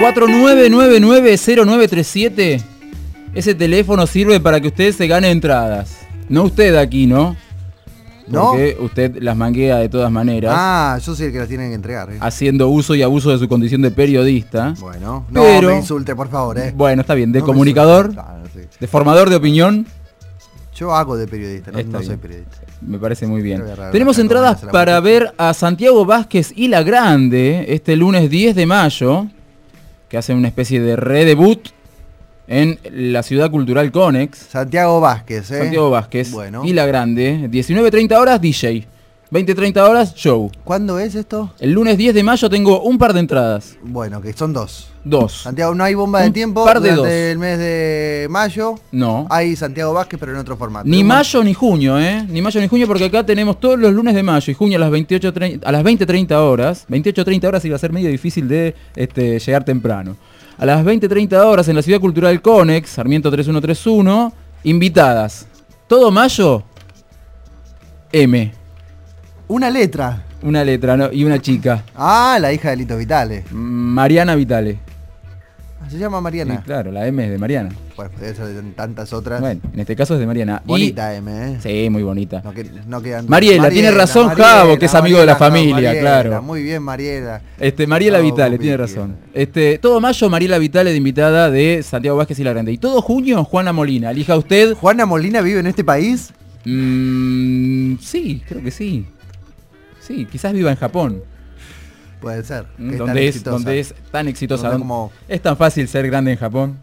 4999-0937. Ese teléfono sirve para que usted se gane entradas. No usted aquí, ¿no? ¿No? Porque usted las manguea de todas maneras. Ah, yo soy el que las tienen que entregar. eh. Haciendo uso y abuso de su condición de periodista. Bueno, no Pero- me insulte, por favor, eh. Bueno, está bien. De No comunicador. Claro, sí. de formador de opinión. Yo hago de periodista, no, no soy periodista. Me parece muy bien. Tenemos entradas para ver a Santiago Vázquez y La Grande este lunes 10 de mayo, que hacen una especie de redebut en la Ciudad Cultural Conex. Santiago Vázquez, eh. Santiago Vázquez Bueno. y La Grande, 19.30 horas DJ, 20.30 horas show. ¿Cuándo es esto? El lunes 10 de mayo tengo un par de entradas, Bueno, que son dos. dos. Santiago, no hay bomba de tiempo par de durante dos. el mes de mayo. No. Hay Santiago Vázquez, pero en otro formato. Ni mayo ni junio, ¿eh? Ni mayo ni junio porque acá tenemos todos los lunes de mayo y junio a las 28 a las 20.30 horas. 28.30 horas iba a ser medio difícil de este, llegar temprano. A las 20.30 horas en la Ciudad Cultural Conex, Sarmiento 3131, invitadas. Todo mayo, M. Una letra. Una letra ¿no? y una chica. Ah, la hija de Lito Vitale. Mariana Vitale. Se llama Mariana. Sí, claro, la M es de Mariana. Bueno, debe ser de tantas otras. Bueno, en este caso es de Mariana. Y- Bonita M, ¿eh? sí, muy bonita. No, que- no quedan- Mariela, tiene razón Javo, que es amigo de la familia, claro. Muy bien, Mariela. Este, Mariela No, Vitale, tiene razón. Este, todo mayo Mariela Vitale de invitada de Santiago Vázquez y La Grande. Y todo junio Juana Molina. Elija usted. ¿Juana Molina vive en este país? Mm, sí, creo que sí. Sí, quizás viva en Japón. Puede ser. que donde, es, exitosa. donde es tan exitosa. Donde como- Es tan fácil ser grande en Japón.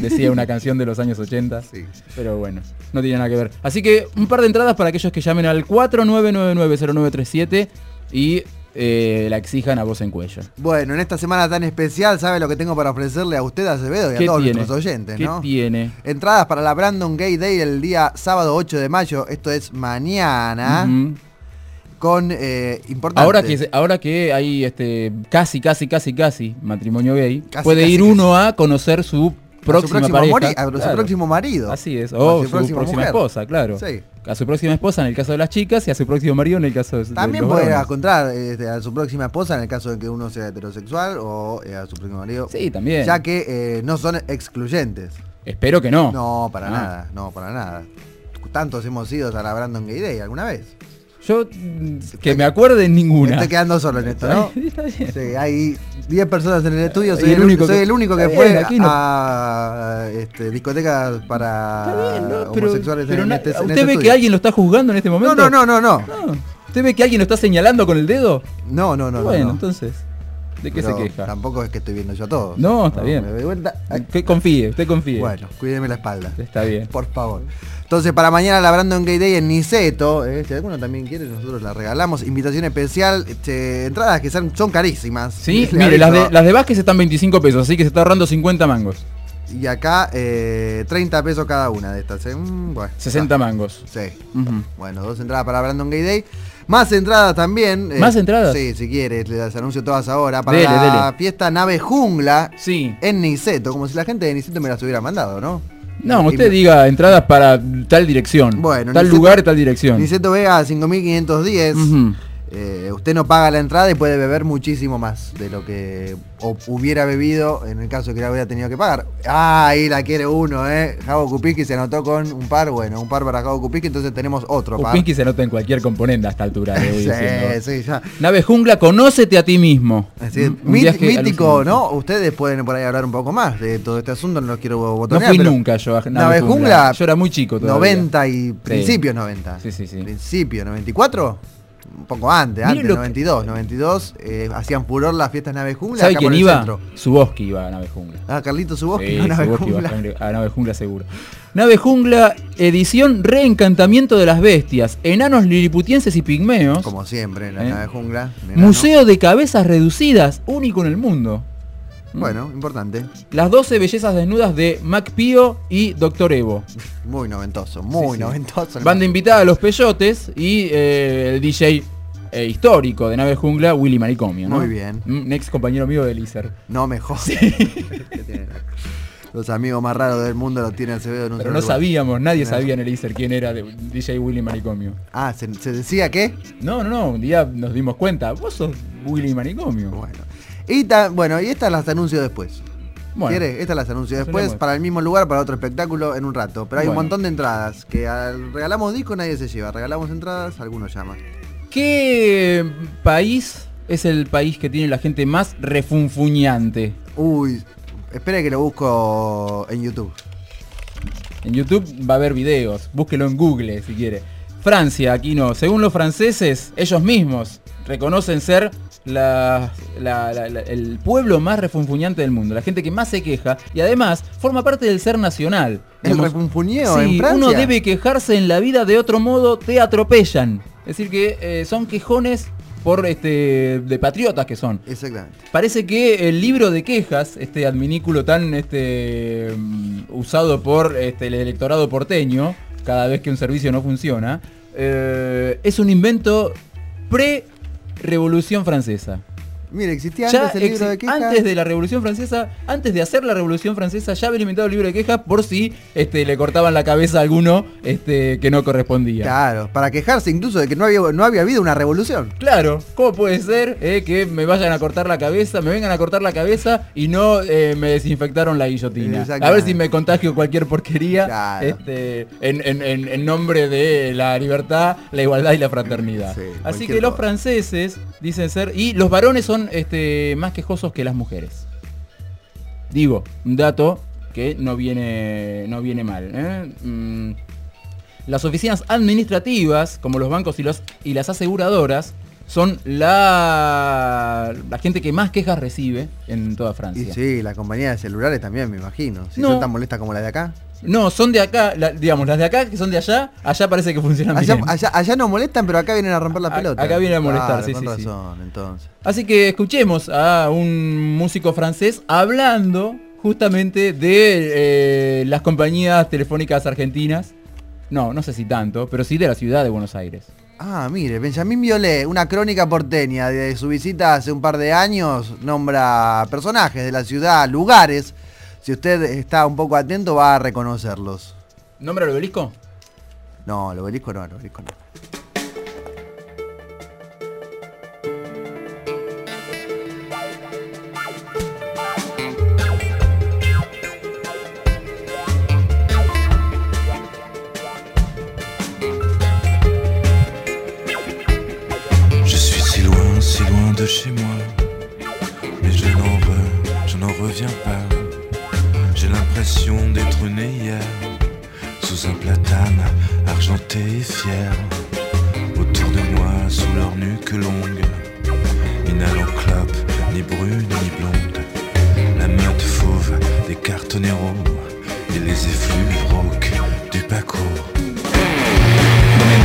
Decía una canción de los años 80. Sí. Pero bueno, no tiene nada que ver. Así que un par de entradas para aquellos que llamen al 49990937 y eh, la exijan a voz en cuello. Bueno, en esta semana tan especial, ¿sabe lo que tengo para ofrecerle a usted, Acevedo, y a ¿Qué todos tiene? nuestros oyentes, ¿Qué no? tiene? Entradas para la Brandon Gay Day el día sábado 8 de mayo, esto es mañana. Con eh, importante. Ahora que, ahora que hay este casi, casi, casi, casi matrimonio gay, Casi, puede casi, ir casi. uno a conocer su a su próxima próximo pareja. mori- a su claro. próximo marido. Así es, o su su, próxima esposa, claro. Sí. A su próxima esposa en el caso de las chicas y a su próximo marido en el caso de, También puede encontrar este, a su próxima esposa en el caso de que uno sea heterosexual o eh, a su próximo marido. Sí, también. Ya que eh, no son excluyentes. Espero que no. No, para Ah. nada, no, para nada. Tantos hemos ido a la Brandon Gay Day alguna vez. Yo mm, que me acuerde ninguna. Estoy quedando solo en esto, ¿no? Está bien. Sí, hay 10 personas en el estudio, soy el el, único soy que- el único que fue bien, aquí no- a este, discotecas para Está bien, ¿no? Pero- homosexuales pero en na- este, en ¿Usted este ve estudio. que alguien lo está juzgando en este momento? No, no, no, no, no. ¿Usted ve que alguien lo está señalando con el dedo? No, no, no, no, bueno, no. entonces, ¿de qué Pero se queja? Tampoco es que estoy viendo yo todo. No, está bien. Me doy vuelta. Que confíe, usted confíe. Bueno, cuídeme la espalda. Está bien. Por favor. Entonces, para mañana la Brandon Gay Day en Niceto, eh, si alguno también quiere, nosotros la regalamos. Invitación especial, este, entradas que son, son carísimas. Sí, mire, las de, las de Vázquez están 25 pesos, así que se está ahorrando 50 mangos. Y acá, eh, 30 pesos cada una de estas. eh. Mm, bueno, 60 mangos. Sí. Bueno, dos entradas para Brandon Gay Day. Más entradas también. eh, ¿Más entradas? Sí, si quieres, les anuncio todas ahora. Para Dele, la dele. fiesta Nave Jungla Sí. en Niceto. Como si la gente de Niceto me las hubiera mandado, ¿no? No, usted diga entradas para tal dirección. Bueno, tal Niceto- lugar, tal dirección. Niceto Vega 5510. Ujú. Eh, usted no paga la entrada y puede beber muchísimo más de lo que hubiera bebido en el caso de que la hubiera tenido que pagar. Ah, ahí la quiere uno, ¿eh? Javo Kupinski se anotó con un par, bueno, un par para Javo Kupinski, entonces tenemos otro par. Upinski se nota en cualquier componente a esta altura, Sí, sí, ya. Nave Jungla, conócete a ti mismo. Así es, Un- un mítico. ¿no? Ustedes pueden por ahí hablar un poco más de todo este asunto, no los quiero No botonear. fui pero nunca yo a Nave, Nave Jungla. Jungla, Yo era muy chico todavía. 90 y principios 90. Sí, sí, sí. Principio, 94. Un poco antes, antes, lo que- 92. 92 eh, hacían furor las fiestas Nave Jungla. ¿Sabe acá quién por el iba? centro. Suboski iba a Nave Jungla. Ah, Carlito Suboski, Sí, no Nave Suboski iba Jungla. a Nave Jungla seguro. Nave Jungla, edición Reencantamiento de las Bestias, Enanos Liliputienses y Pigmeos. Como siempre, en la ¿Eh? Nave Jungla. Museo de Cabezas Reducidas, único en el mundo. Bueno, importante. Las 12 bellezas desnudas de Mac Pío y Doctor Evo. Muy noventoso, muy Sí, sí. noventoso. Van de invitada a los Peyotes y eh, el DJ eh, histórico de Nave Jungla, Willy Manicomio. ¿no? Muy bien. Un ex compañero mío de Lizer. No me jodas. Los amigos más raros del mundo los tiene Acevedo en un Pero no lugar. sabíamos, nadie No. sabía en el Lizer quién era de- DJ Willy Manicomio. Ah, ¿se, se decía qué? No, no, no, un día nos dimos cuenta, vos sos Willy Manicomio. Bueno. Y bueno, y estas las anuncio después. Bueno, ¿Quiere? Estas las anuncio después tenemos. para el mismo lugar, para otro espectáculo en un rato. Pero hay un montón de entradas que al regalamos disco nadie se lleva. Regalamos entradas, algunos llaman. ¿Qué país es el país que tiene la gente más refunfuñante? Uy, espere que lo busco en YouTube. En YouTube va a haber videos, búsquelo en Google si quiere. Francia, aquí no. Según los franceses, ellos mismos reconocen ser la- la- la- la- el pueblo más refunfuñante del mundo, la gente que más se queja y además forma parte del ser nacional. El refunfuñeo sí, en Francia. uno debe quejarse en la vida de otro modo, te atropellan. Es decir que eh, son quejones por este de patriotas que son. Exactamente. Parece que el libro de quejas, este adminículo tan este, mm, usado por este, el electorado porteño, cada vez que un servicio no funciona, eh, es un invento pre-revolución francesa. Mire, existía Ya antes el libro de quejas. antes de la Revolución Francesa, antes de hacer la Revolución Francesa, ya había inventado el libro de quejas por si este, le cortaban la cabeza a alguno este, que no correspondía. Claro, para quejarse incluso de que no había, no había habido una revolución. Claro, ¿cómo puede ser eh, que me vayan a cortar la cabeza, me vengan a cortar la cabeza y no eh, me desinfectaron la guillotina? A ver si me contagio cualquier porquería Claro. este, en, en- en- en nombre de la libertad, la igualdad y la fraternidad. Sí, Así que los franceses dicen ser... Y los varones son este, más quejosos que las mujeres. Digo, un dato que no viene, no viene mal. ¿eh? Mm, las oficinas administrativas, como los bancos y, los, y las aseguradoras, son la, la gente que más quejas recibe en toda Y Francia. sí, la compañía de celulares también, me imagino. Si No. son tan molestas como la de acá. No, son de acá, la- digamos, las de acá que son de allá, allá parece que funcionan Allá, bien. allá, allá no molestan, pero acá vienen a romper la A- pelota. acá vienen a molestar, Claro, sí, con sí, sí. razón, entonces. Así que escuchemos a un músico francés hablando justamente de eh, las compañías telefónicas argentinas. No, no sé si tanto, pero sí de la ciudad de Buenos Aires. Ah, mire, Benjamín Violet, una crónica porteña de su visita hace un par de años, nombra personajes de la ciudad, lugares. Si usted está un poco atento va a reconocerlos. ¿Nombra el obelisco? No, el obelisco no, el obelisco no. Je suis si loin, si loin de chez moi. D'être né hier, sous un platane argenté et fier. Autour de moi, sous leur nuque longue, inhalant clope, ni brune ni blonde. La meute fauve des cartoneros et les effluves rauques du parcours.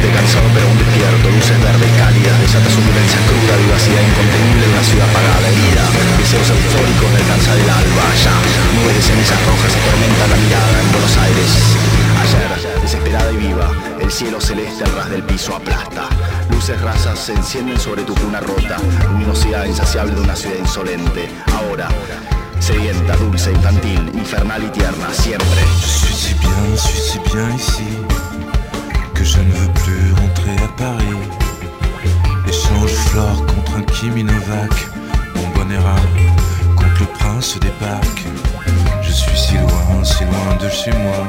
Cansado pero aún despierto Luces verdes cálidas desata su violencia cruda Vivacidad incontenible de una ciudad apagada herida Deseos eufóricos de alcanzar el alba Allá, nubes de cenizas rojas atormentan la mirada En Buenos Aires, ayer, desesperada y viva El cielo celeste al ras del piso aplasta. Luces rasas se encienden sobre tu cuna rota Luminosidad insaciable de una ciudad insolente. Ahora, sedienta, dulce, infantil, infernal y tierna Siempre. Je suis bien, je suis bien ici je ne veux plus rentrer à Paris. Échange flore contre un Kiminovac, mon bonnet rare contre le prince des parcs. Je suis si loin, si loin de chez moi,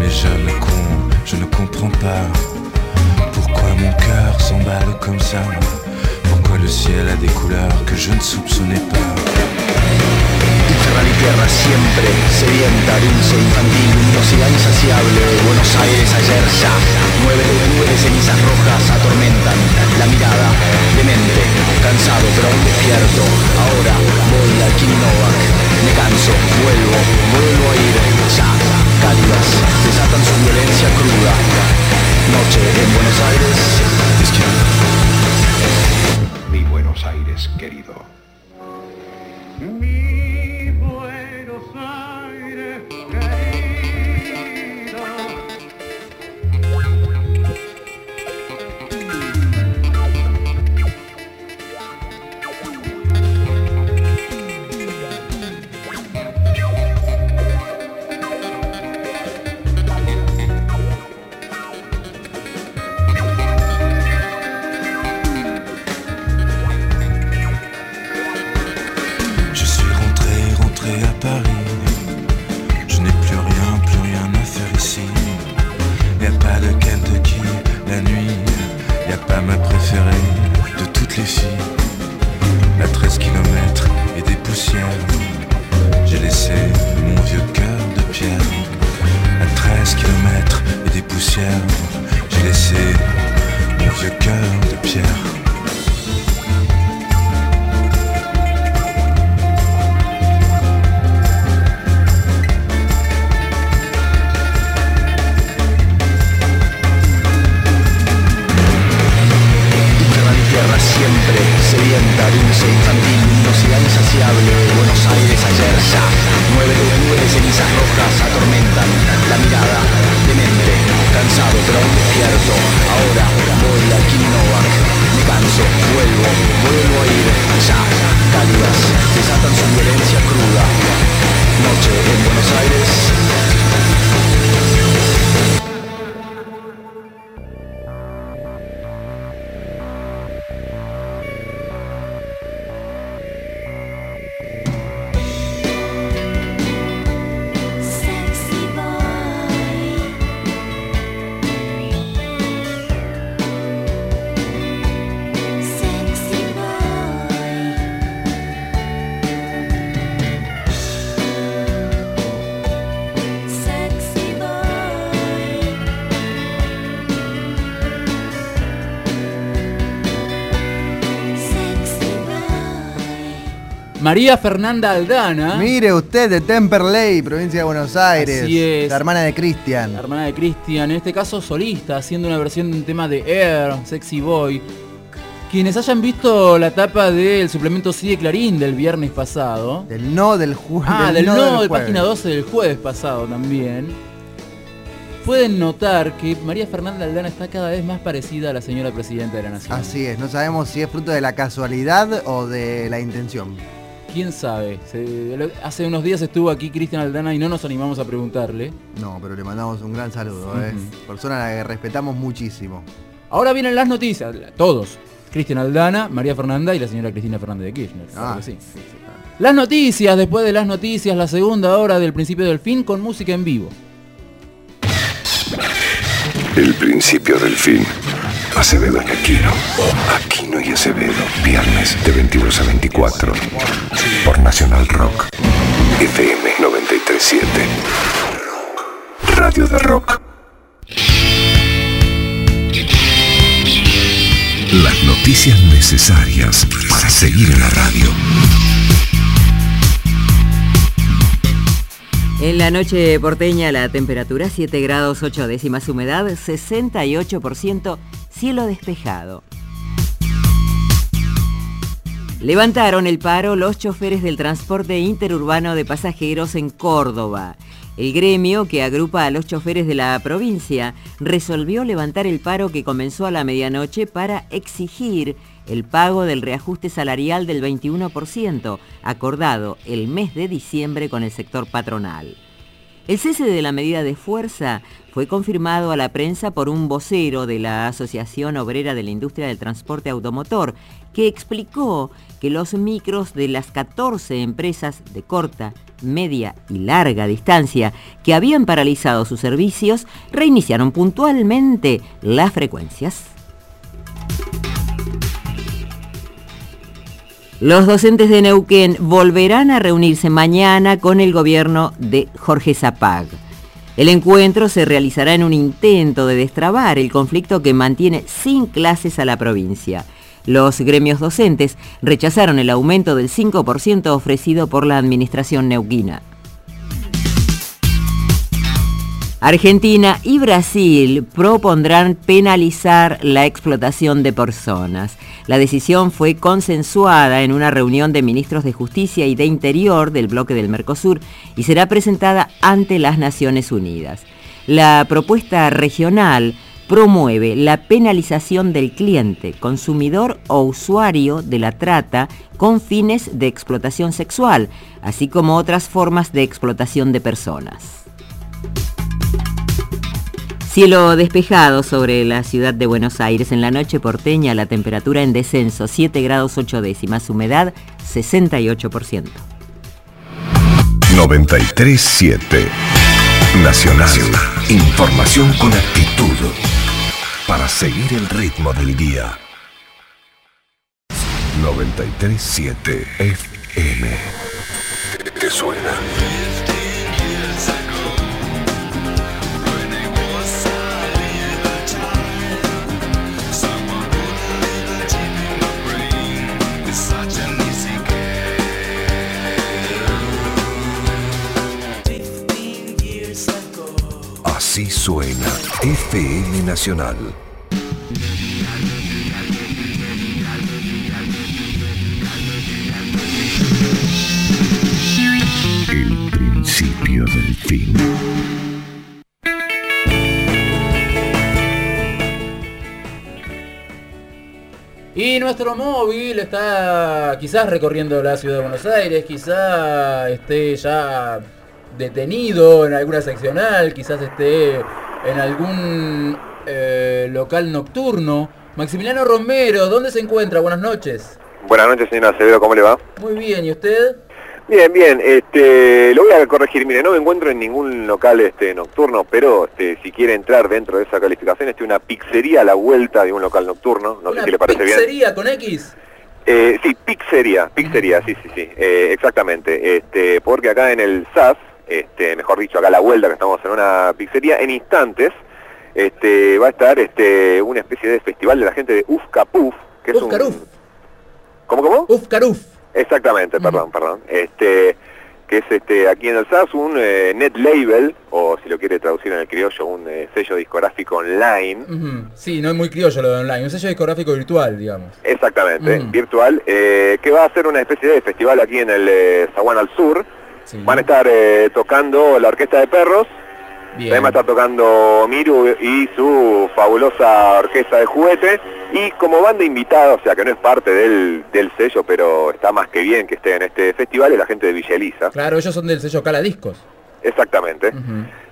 mais jeune con, je ne comprends pas pourquoi mon cœur s'emballe comme ça. Pourquoi le ciel a des couleurs que je ne soupçonnais pas. Infernal y tierra siempre, sedienta, dulce, infantil, luminosidad insaciable Buenos Aires ayer ya. Nueve nubes de cenizas rojas atormentan la mirada, demente, cansado pero aún despierto. Ahora voy a Kiminovac, me canso, vuelvo, vuelvo a ir ya. Cálidas, desatan su violencia cruda. Noche en Buenos Aires, cenizas rojas atormentan la mirada. Demente, cansado pero aún despierto. Ahora voy a Novak. Me canso, vuelvo, vuelvo a ir ya. Cálidas, desatan su violencia cruda. Noche en Buenos Aires. María Fernanda Aldana, Mire usted de Temperley, provincia de Buenos Aires. Así es. La hermana de Cristian. la hermana de Cristian, en este caso solista, haciendo una versión de un tema de Air, Sexy Boy. Quienes hayan visto la tapa del suplemento Sí de Clarín del viernes pasado, Del no del jueves. Ah, del no, de jueves. página 12 del jueves pasado también. Pueden notar que María Fernanda Aldana está cada vez más parecida a la señora presidenta de la Nación. Así es, no sabemos si es fruto de la casualidad o de la intención. ¿Quién sabe? Se- lo- hace unos días estuvo aquí Cristian Aldana y no nos animamos a preguntarle. No, pero le mandamos un gran saludo, ¿eh? Ujú. Persona a la que respetamos muchísimo. Ahora vienen las noticias, todos. Cristian Aldana, María Fernanda y la señora Cristina Fernández de Kirchner. Ah, sí. sí, sí, claro. Las noticias, después de las noticias, la segunda hora del principio del fin con música en vivo. El principio del fin. Acevedo y Aquino. Aquino y Acevedo. Viernes de 22 a 24. Nacional Rock. FM 937. Radio de Rock. Las noticias necesarias para seguir en la radio. En la noche porteña la temperatura 7 grados 8 décimas, humedad 68%, cielo despejado. Levantaron el paro los choferes del transporte interurbano de pasajeros en Córdoba. El gremio, que agrupa a los choferes de la provincia, resolvió levantar el paro que comenzó a la medianoche para exigir el pago del reajuste salarial del 21%, acordado el mes de diciembre con el sector patronal. El cese de la medida de fuerza fue confirmado a la prensa por un vocero de la Asociación Obrera de la Industria del Transporte Automotor, que explicó que los micros de las 14 empresas de corta, media y larga distancia que habían paralizado sus servicios reiniciaron puntualmente las frecuencias. Los docentes de Neuquén volverán a reunirse mañana con el gobierno de Jorge Zapag. El encuentro se realizará en un intento de destrabar el conflicto que mantiene sin clases a la provincia. Los gremios docentes rechazaron el aumento del 5% ofrecido por la administración neuquina. Argentina y Brasil propondrán penalizar la explotación de personas. La decisión fue consensuada en una reunión de ministros de Justicia y de Interior del bloque del Mercosur y será presentada ante las Naciones Unidas. La propuesta regional promueve la penalización del cliente, consumidor o usuario de la trata con fines de explotación sexual, así como otras formas de explotación de personas. Cielo despejado sobre la ciudad de Buenos Aires. En la noche porteña la temperatura en descenso 7 grados 8 décimas, humedad 68%. 937 Nacional. Información con actitud. Para seguir el ritmo del día. 937 FM. ¿Te suena? Así suena FM Nacional. El principio del fin. Y nuestro móvil está quizás recorriendo la ciudad de Buenos Aires, quizás esté ya detenido en alguna seccional, quizás esté en algún eh, local nocturno. Maximiliano Romero, ¿dónde se encuentra? Buenas noches. Buenas noches, señor Acevedo, ¿cómo le va? Muy bien, ¿y usted? Bien, bien, este, lo voy a corregir, mire, no me encuentro en ningún local este nocturno, pero este, si quiere entrar dentro de esa calificación, este una pizzería a la vuelta de un local nocturno, no sé Una si le parece bien. pizzería con X. Eh, sí, pizzería, pizzería, sí, sí, sí, eh, exactamente, este, porque acá en el SAS, este, mejor dicho, acá a la vuelta que estamos en una pizzería, en instantes, este, va a estar este, una especie de festival de la gente de Ufcapuf, que es un... ¿Cómo, cómo? Ufcaruf. Exactamente, perdón, perdón. Este, que es este aquí en el SAS un eh, net label, o si lo quiere traducir en el criollo, un eh, sello discográfico online. Ujú. Sí, no es muy criollo lo de online, un sello discográfico virtual, digamos. Exactamente, virtual, eh, que va a ser una especie de festival aquí en el Zaguán al Sur. Sí. Van a estar eh, tocando la Orquesta de Perros, Bien. también va a estar tocando Miru y su fabulosa orquesta de juguete. Y como banda invitada, o sea que no es parte del, del sello, pero está más que bien que esté en este festival, es la gente de Villa Elisa. Claro, ellos son del sello Cala Discos. Exactamente.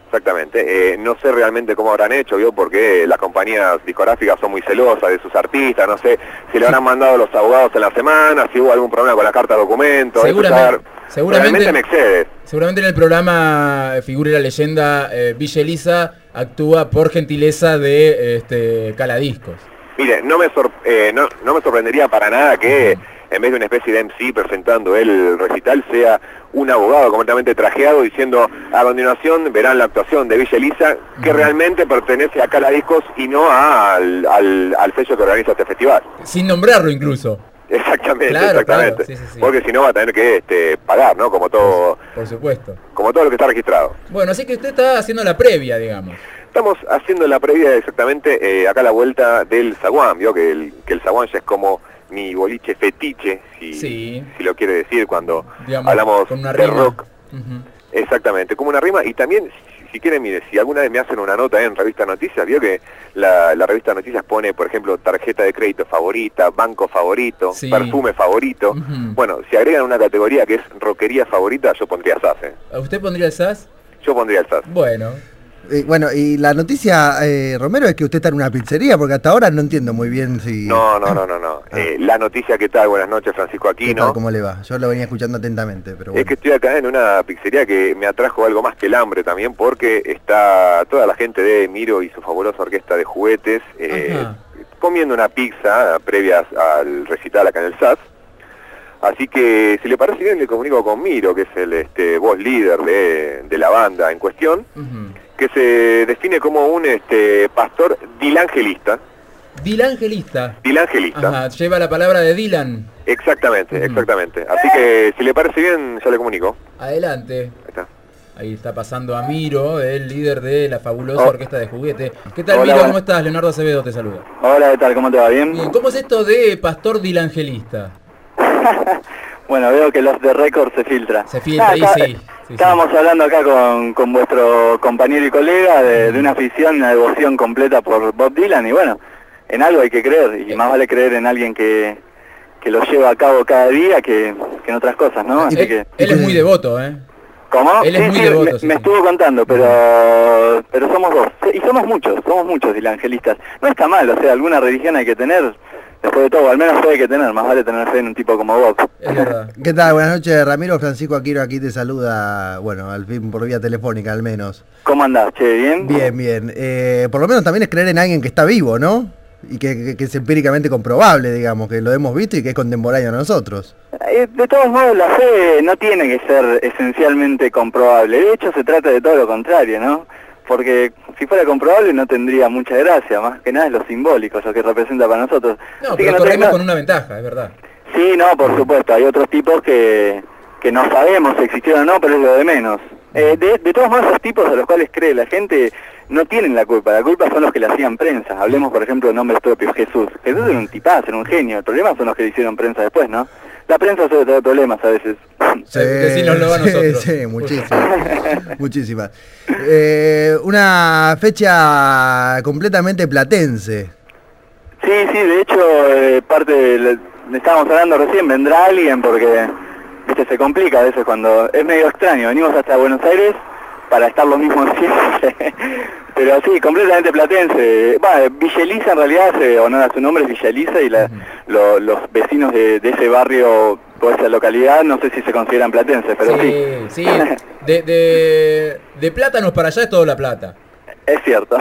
Exactamente. Eh, no sé realmente cómo habrán hecho, ¿vio? porque las compañías discográficas son muy celosas de sus artistas, no sé si le habrán mandado los abogados en la semana, si hubo algún problema con la carta de documento. Seguramente- seguramente- Realmente me excede. Seguramente en el programa eh, figure la leyenda eh, Villa Elisa actúa por gentileza de este, Cala Discos. Mire, no me, sor- eh, no, no me sorprendería para nada que en vez de una especie de MC presentando el recital sea un abogado completamente trajeado diciendo a continuación verán la actuación de Villa Elisa que realmente pertenece a Cala Discos y no al, al, al sello que organiza este festival. Sin nombrarlo incluso. Exactamente, Claro, exactamente. claro, sí, sí, sí. Porque si no va a tener que este, pagar, ¿no? Como todo, Por supuesto. como todo lo que está registrado. Bueno, así que usted está haciendo la previa, digamos. Estamos haciendo la previa exactamente eh, acá a la vuelta del zaguán, vio que el, que el zaguán ya es como mi boliche fetiche, si, si lo quiere decir, cuando Digamos, hablamos de rock. Exactamente, como una rima. Y también, si, si quieren, mire, si alguna vez me hacen una nota en Revista Noticias, vio que la, la Revista Noticias pone, por ejemplo, tarjeta de crédito favorita, banco favorito, Sí. perfume favorito. Bueno, si agregan una categoría que es roquería favorita, yo pondría SAS. ¿eh? ¿A ¿Usted pondría el SAS? Yo pondría el SAS. Bueno. Eh, bueno, y la noticia, eh, Romero, es que usted está en una pizzería, porque hasta ahora no entiendo muy bien si... No, no, no, no, no. Eh, la noticia que tal, buenas noches Francisco Ah. ¿Qué tal? Aquino. ¿Cómo le va? Yo lo venía escuchando atentamente, pero bueno. Es que estoy acá en una pizzería que me atrajo algo más que el hambre también porque está toda la gente de Miro y su fabulosa orquesta de juguetes eh, comiendo una pizza previas al recital acá en el SAS. Así que si le parece bien le comunico con Miro, que es el este, voz líder de, de la banda en cuestión. Que se define como un este, pastor dilangelista. Dilangelista. Dilangelista. Ajá, lleva la palabra de Dylan. Exactamente, exactamente. Así que si le parece bien, ya le comunico. Adelante. Ahí está. Ahí está pasando a Miro, el líder de la fabulosa Oh. orquesta de juguete. ¿Qué tal, Hola, Miro? ¿Cómo estás? Leonardo Acevedo te saluda. Hola, ¿qué tal? ¿Cómo te va? ¿Bien? Bien, ¿cómo es esto de pastor dilangelista? Bueno, veo que los de récord se filtra. Se filtra, Ah, acá- sí. Estábamos hablando acá con, con vuestro compañero y colega de, de una afición, una devoción completa por Bob Dylan y bueno, en algo hay que creer y más vale creer en alguien que, que lo lleva a cabo cada día que, que en otras cosas, ¿no? Así Él, que... él es muy devoto, ¿eh? ¿Cómo? Él es muy devoto, Me, sí, me estuvo contando, pero pero somos dos. Y somos muchos, somos muchos dilangelistas. No está mal, o sea, alguna religión hay que tener, después de todo, al menos fe hay que tener, más vale tener fe en un tipo como. Es verdad. ¿Qué tal? Buenas noches, Ramiro. Francisco Aquiro aquí te saluda, bueno, al fin por vía telefónica al menos. ¿Cómo andás, che? ¿Bien? Bien, bien. Eh, por lo menos también es creer en alguien que está vivo, ¿no? Y que, que- que es empíricamente comprobable, digamos, que lo hemos visto y que es contemporáneo a nosotros. Eh, De todos modos, la fe no tiene que ser esencialmente comprobable. De hecho, se trata de todo lo contrario, ¿no? Porque si fuera comprobable no tendría mucha gracia, más que nada es lo simbólico, lo que representa para nosotros. No, Así pero que no con una ventaja, es verdad. Sí, no, por supuesto, hay otros tipos que, que no sabemos si existieron o no, pero es lo de menos. Eh, de, de todos modos, esos tipos a los cuales cree la gente no tienen la culpa, la culpa son los que le hacían prensa. Hablemos, por ejemplo, de nombres propios, Jesús. Jesús era un tipazo, era un genio, el problema son los que le hicieron prensa después, ¿no? La prensa suele tener problemas a veces. Sí, Decínoslo a sí, nosotros. sí, muchísimas. muchísimas. Eh, una fecha completamente platense. Sí, sí, de hecho, eh, parte de, estábamos hablando recién, vendrá alguien porque viste, se complica a veces cuando es medio extraño. Venimos hasta Buenos Aires para estar los mismos siempre. Pero sí, completamente platense. Va, Villa Elisa en realidad se honor a su nombre, es Villa Elisa y la- lo- los vecinos de, de ese barrio o esa localidad no sé si se consideran platenses, pero sí. Sí, sí. De, de, de plátanos para allá es todo la plata. Es cierto.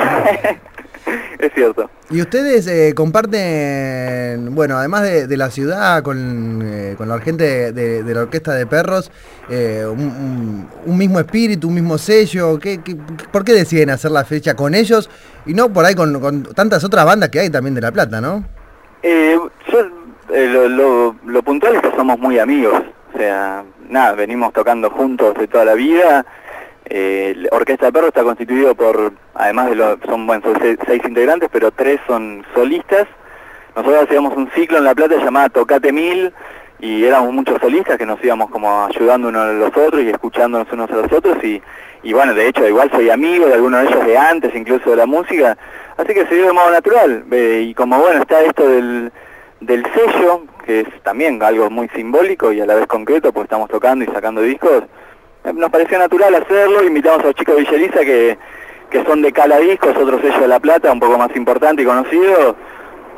es cierto. Y ustedes eh, comparten, bueno, además de, de la ciudad con, eh, con la gente de, de la Orquesta de Perros, eh, un, un- un mismo espíritu, un mismo sello. ¿Qué, qué- por qué deciden hacer la fecha con ellos y no por ahí con, con tantas otras bandas que hay también de La Plata, no? Eh, lo, lo- lo puntual es que somos muy amigos. O sea, nada, venimos tocando juntos de toda la vida. Eh, Orquesta de Perro está constituido por, además de los, son, bueno, seis, integrantes, pero tres son solistas. Nosotros hacíamos un ciclo en La Plata llamado Tocate Mil y éramos muchos solistas que nos íbamos como ayudando unos a los otros y escuchándonos unos a los otros y, y bueno, de hecho igual soy amigo de algunos de ellos de antes, incluso de la música, así que se dio de modo natural. Eh, y como bueno, está esto del, del sello, que es también algo muy simbólico y a la vez concreto, porque estamos tocando y sacando discos, eh, nos pareció natural hacerlo, invitamos a los chicos de Villeliza que, que son de Cala Discos, otro sello de La Plata, un poco más importante y conocido,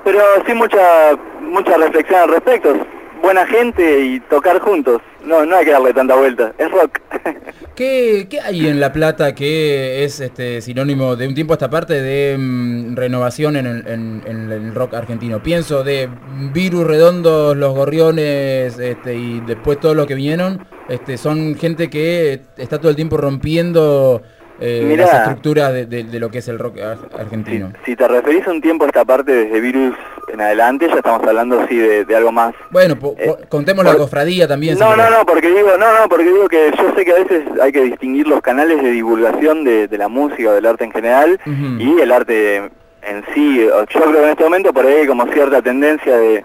pero sin mucha mucha reflexión al respecto. Buena gente y tocar juntos. No, no hay que darle tanta vuelta. Es rock. ¿Qué, qué hay en La Plata que es este sinónimo de un tiempo a esta parte de mm, renovación en el, en- el rock argentino? Pienso de Virus Redondos, Los Gorriones este, y después todos los que vinieron, este, son gente que está todo el tiempo rompiendo eh, Mirá. las estructuras de, de- de lo que es el rock ar- argentino. si te referís un tiempo a esta parte desde Virus en adelante, ya estamos hablando sí de, de algo más Bueno, po- po- contemos la cofradía también. si No, no, no, porque digo, no, no, porque digo que yo sé que a veces hay que distinguir los canales de divulgación de, de la música o del arte en general y el arte en sí. Yo creo que en este momento por ahí hay como cierta tendencia de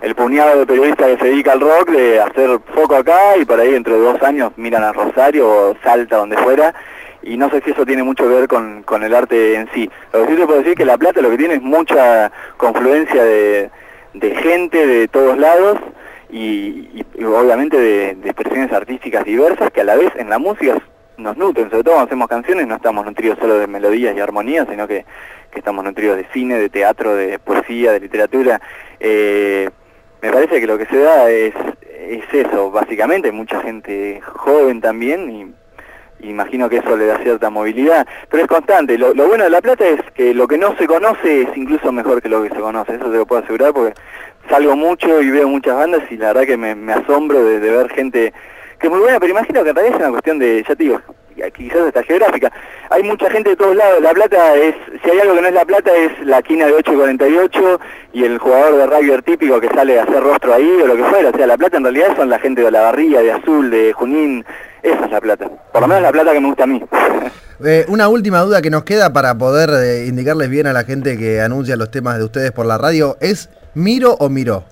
el puñado de periodistas que se dedica al rock de hacer foco acá y por ahí dentro de dos años miran a Rosario o Salta, donde fuera. Y no sé si eso tiene mucho que ver con, con el arte en sí. Lo que sí te puedo decir es que La Plata lo que tiene es mucha confluencia de, de gente de todos lados y, obviamente de, de expresiones artísticas diversas que a la vez en la música nos nutren, sobre todo cuando hacemos canciones no estamos nutridos solo de melodías y armonías, sino que, que estamos nutridos de cine, de teatro, de poesía, de literatura. Eh, me parece que lo que se da es, es eso, básicamente, mucha gente joven también y imagino que eso le da cierta movilidad, pero es constante. Lo, bueno de La Plata es que lo que no se conoce es incluso mejor que lo que se conoce, eso te lo puedo asegurar porque salgo mucho y veo muchas bandas y la verdad que me, asombro de ver gente que muy buena, pero imagino que en realidad es una cuestión de, ya te digo, quizás hasta geográfica. Hay mucha gente de todos lados, La Plata es, si hay algo que no es La Plata es la quina de 8 y 48 y el jugador de rugby típico que sale a hacer rostro ahí o lo que fuera, o sea, La Plata en realidad son la gente de La Barría, de Azul, de Junín, esa es La Plata, por lo menos La Plata que me gusta a mí. Eh, una última duda que nos queda para poder eh, indicarles bien a la gente que anuncia los temas de ustedes por la radio, ¿es Miro o Miró?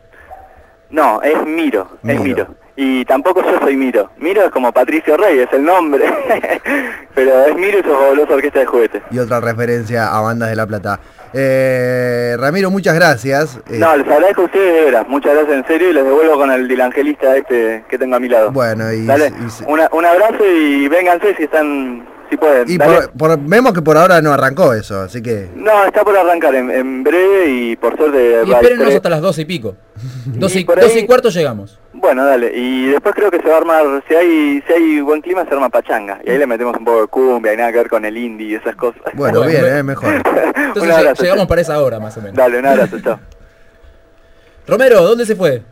No, es Miro, es Miro. Y tampoco yo soy Miro. Miro es como Patricio Rey, es el nombre. Pero es Miro y su fabulosa orquesta de juguetes. Y otra referencia a bandas de La Plata. Eh, Ramiro, muchas gracias. Eh, No, les agradezco a ustedes de veras. Muchas gracias en serio y les devuelvo con el dilangelista este que tengo a mi lado. Bueno, y, Dale, y- una- un abrazo y vénganse si están, si pueden. y por- por- vemos que por ahora no arrancó eso, así que... No, está por arrancar en, en breve y por suerte... Y estar- hasta las 12 y pico. 12 y, por 12 y cuarto llegamos. Bueno, dale. Y después creo que se va a armar, si hay si hay buen clima, se arma pachanga. Y ahí le metemos un poco de cumbia y nada que ver con el indie y esas cosas. Bueno, Bueno, bien, eh, mejor. Entonces abrazo, llegamos chao. para esa hora más o menos. Dale, un abrazo, chao. Romero, ¿dónde se fue?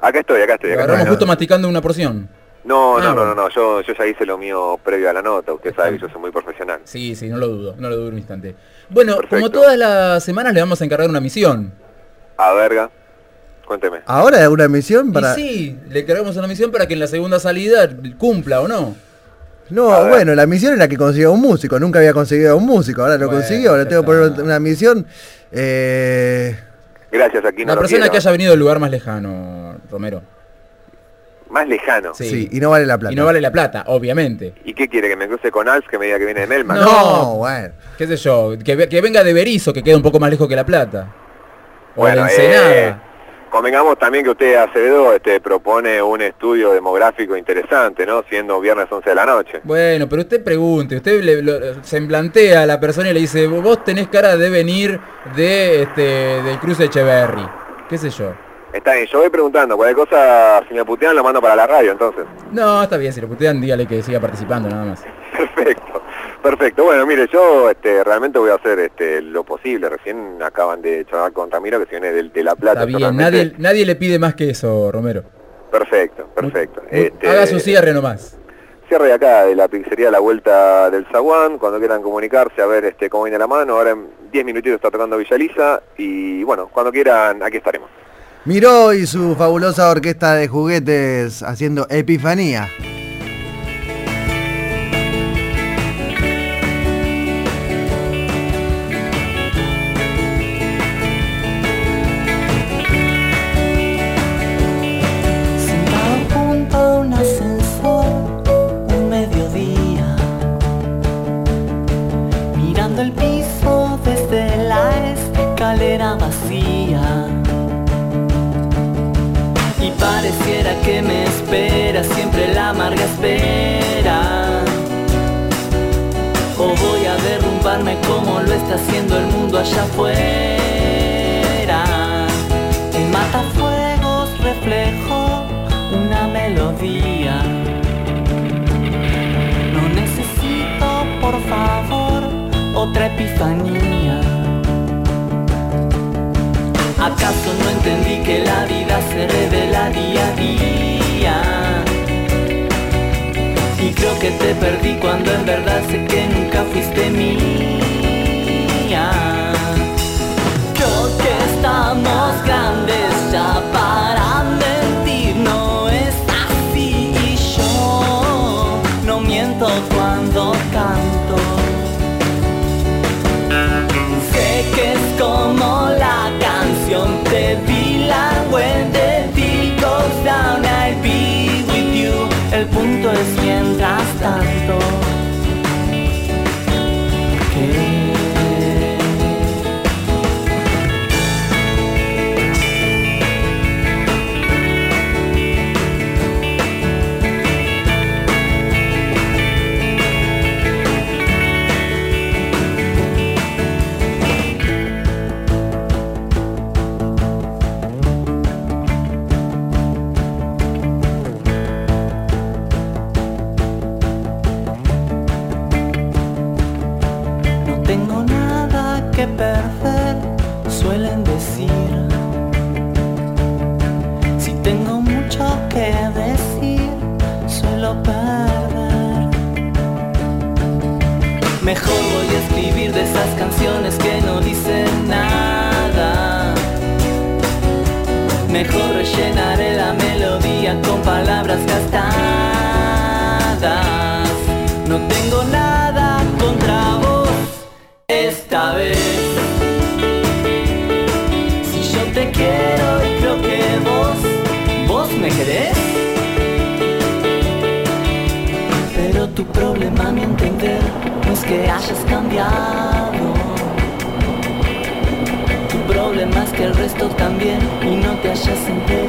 Acá estoy, acá estoy. Acá agarramos estoy. justo masticando una porción. No, Ah, no, no, bueno. no, no, yo, yo ya hice lo mío previo a la nota, usted sabe que yo soy muy profesional. Sí, sí, no lo dudo, no lo dudo un instante. Bueno, Perfecto. como todas las semanas le vamos a encargar una misión. A verga, cuénteme. Ahora es una misión para... Y sí, le encargamos una misión para que en la segunda salida cumpla o no. No, bueno, la misión era que consiga un músico. Nunca había conseguido un músico. Ahora lo Bueno, consiguió. Ahora tengo que poner una misión. Eh, Gracias, aquí no Una persona quiero. que haya venido del lugar más lejano, Romero. Más lejano. Sí. Sí, y no vale la plata. Y no vale la plata, obviamente. ¿Y qué quiere? ¿Que me cruce con Alf que me diga que viene de Melman? No. No, bueno. ¿Qué sé yo? Que, ve- que venga de Berizo, que queda un poco más lejos que la plata. O Bueno, de Ensenada. eh, convengamos también que usted, Acevedo, este, propone un estudio demográfico interesante, ¿no? Siendo viernes 11 de la noche. Bueno, pero usted pregunte, usted le, lo- se emplantea a la persona y le dice, vos tenés cara de venir de este del cruce Echeverry. ¿Qué sé yo? Está bien, yo voy preguntando, cualquier cosa, si me putean lo mando para la radio, entonces. No, está bien, si lo putean, dígale que siga participando nada más. Perfecto, perfecto. Bueno, mire, yo este, realmente voy a hacer este, lo posible. Recién acaban de charlar con Ramiro, que se viene de, de La Plata. Está bien, realmente- nadie, nadie le pide más que eso, Romero. Perfecto, perfecto. Este, Haga su cierre nomás. Cierre acá de la pizzería la vuelta del Zaguán, cuando quieran comunicarse a ver este cómo viene la mano. Ahora en 10 minutitos está tocando Villaliza y bueno, cuando quieran aquí estaremos. Miró y su fabulosa orquesta de juguetes haciendo Epifanía. Otra epifanía. ¿Acaso no entendí que la vida se revela día a día? Y creo que te perdí cuando en verdad sé que nunca fuiste mía. También y no te hayas enterado.